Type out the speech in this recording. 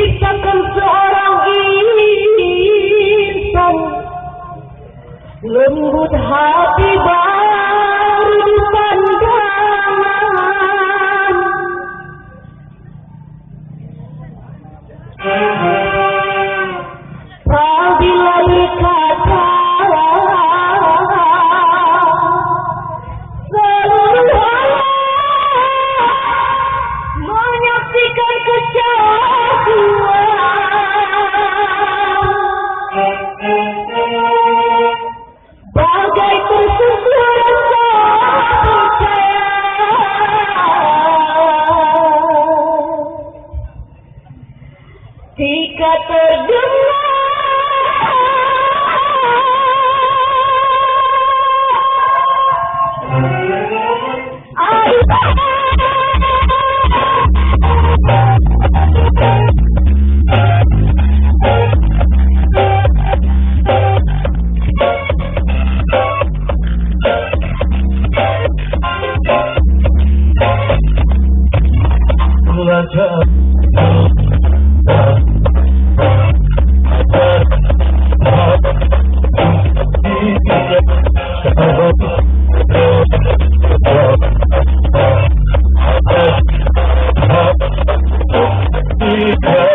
diciptakan seorang insan. Lembut hati baru Jika terdengar Blood Thank you.